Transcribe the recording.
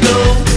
go.